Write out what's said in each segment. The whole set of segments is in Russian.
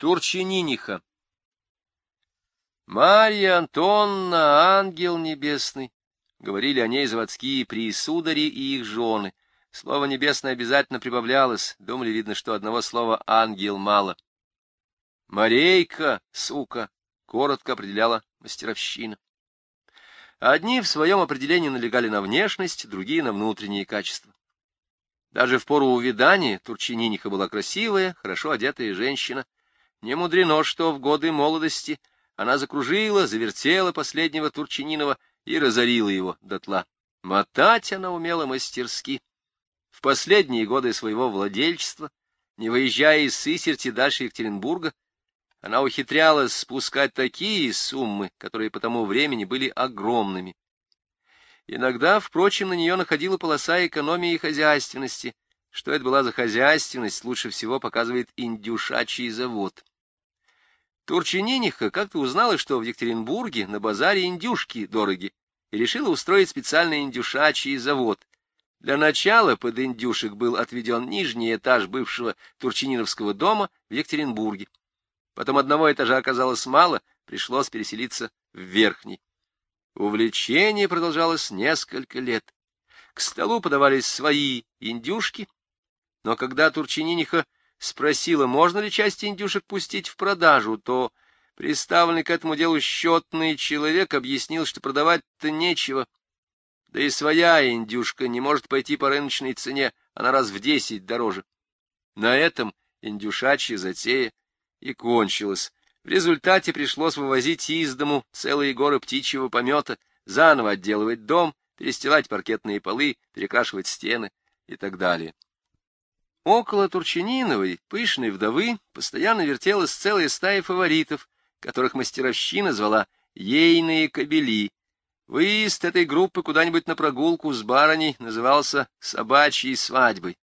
Турчининиха. Марья Антонна, ангел небесный, говорили о ней заводские присудари и их жены. Слово «небесное» обязательно прибавлялось, думали, видно, что одного слова «ангел» мало. Марейка, сука, коротко определяла мастеровщина. Одни в своем определении налегали на внешность, другие — на внутренние качества. Даже в пору увядания Турчининиха была красивая, хорошо одетая женщина, не мудрено, что в годы молодости она закружила, завертела последнего Турчининова и разорила его дотла. Мотать она умела мастерски. В последние годы своего владельчества, не выезжая из Сысерти дальше Екатеринбурга, она ухитрялась спускать такие суммы, которые по тому времени были огромными. Иногда, впрочем, на нее находила полоса экономии и хозяйственности. Что это была за хозяйственность, лучше всего показывает индюшачий завод. Турчининиха как-то узнала, что в Екатеринбурге на базаре индюшки дороги, и решила устроить специальный индюшачий завод. Для начала под индюшек был отведен нижний этаж бывшего Турчининовского дома в Екатеринбурге. Потом одного этажа оказалось мало, пришлось переселиться в верхний. Увлечение продолжалось несколько лет. К столу подавались свои индюшки, но когда Турчининиха спросила, можно ли часть индюшек пустить в продажу, то приставленный к этому делу счетный человек объяснил, что продавать-то нечего. Да и своя индюшка не может пойти по рыночной цене, она раз в десять дороже. На этом индюшачья затея и кончилась. В результате пришлось вывозить из дому целые горы птичьего помета, заново отделывать дом, перестилать паркетные полы, перекрашивать стены и так далее. Около Турчининовой, пышной вдовы, постоянно вертелась целая стая фаворитов, которых мастеровщина звала «ейные кобели». Выезд этой группы куда-нибудь на прогулку с барыней назывался «собачьей свадьбой».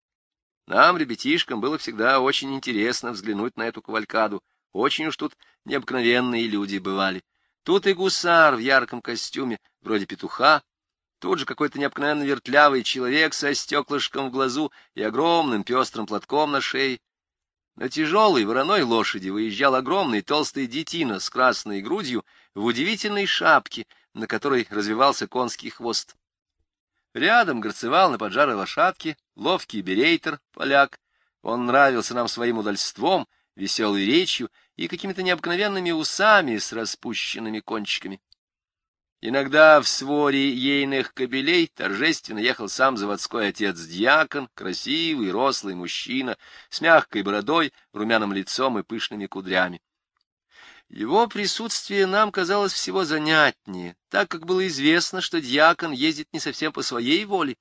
Нам, ребятишкам, было всегда очень интересно взглянуть на эту кавалькаду. Очень уж тут необыкновенные люди бывали. Тут и гусар в ярком костюме, вроде петуха, Тут же какой-то необыкновенно вертлявый человек со стеклышком в глазу и огромным пестрым платком на шее. На тяжелой вороной лошади выезжал огромный толстый детина с красной грудью в удивительной шапке, на которой развивался конский хвост. Рядом горцевал на поджарой лошадке ловкий берейтер, поляк. Он нравился нам своим удальством, веселой речью и какими-то необыкновенными усами с распущенными кончиками. Иногда в своре ейных кобелей торжественно ехал сам заводской отец-дьякон, красивый, рослый мужчина, с мягкой бородой, румяным лицом и пышными кудрями. Его присутствие нам казалось всего занятнее, так как было известно, что дьякон ездит не совсем по своей воле,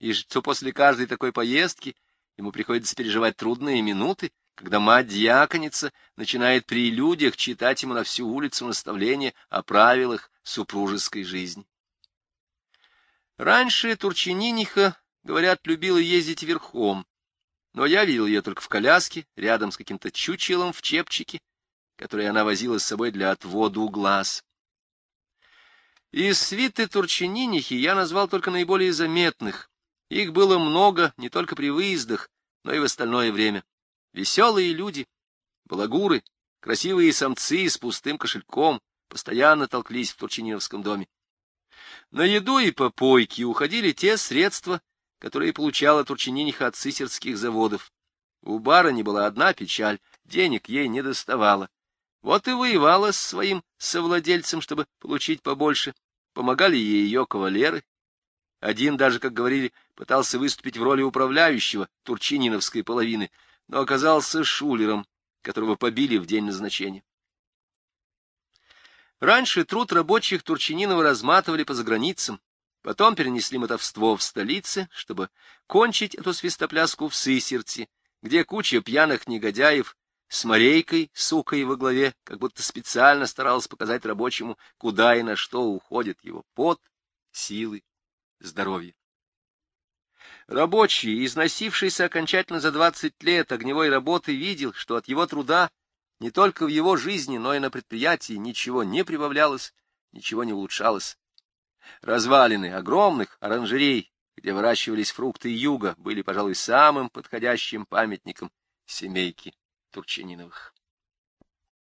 и что после каждой такой поездки ему приходится переживать трудные минуты, когда мать-дьяконица начинает при людях читать ему на всю улицу наставления о правилах супружеской жизни. Раньше Турчининиха, говорят, любила ездить верхом, но я видел ее только в коляске, рядом с каким-то чучелом в чепчике, который она возила с собой для отвода глаз. Из свиты Турчининихи я назвал только наиболее заметных. Их было много не только при выездах, но и в остальное время. Веселые люди, балагуры, красивые самцы с пустым кошельком постоянно толклись в Турчининовском доме. На еду и попойки уходили те средства, которые получала Турчининиха от сысердских заводов. У барыни была одна печаль, денег ей не доставало. Вот и воевала с своим совладельцем, чтобы получить побольше. Помогали ей ее кавалеры. Один даже, как говорили, пытался выступить в роли управляющего турчининовской половины — но оказался шулером, которого побили в день назначения. Раньше труд рабочих Турчининова разматывали по заграницам, потом перенесли мотовство в столице, чтобы кончить эту свистопляску в Сысерти, где куча пьяных негодяев с морейкой, сукой во главе, как будто специально старалась показать рабочему, куда и на что уходит его пот, силы, здоровье. Рабочий, износившийся окончательно за двадцать лет огневой работы, видел, что от его труда не только в его жизни, но и на предприятии ничего не прибавлялось, ничего не улучшалось. Развалины огромных оранжерей, где выращивались фрукты юга, были, пожалуй, самым подходящим памятником семейки Турчининовых.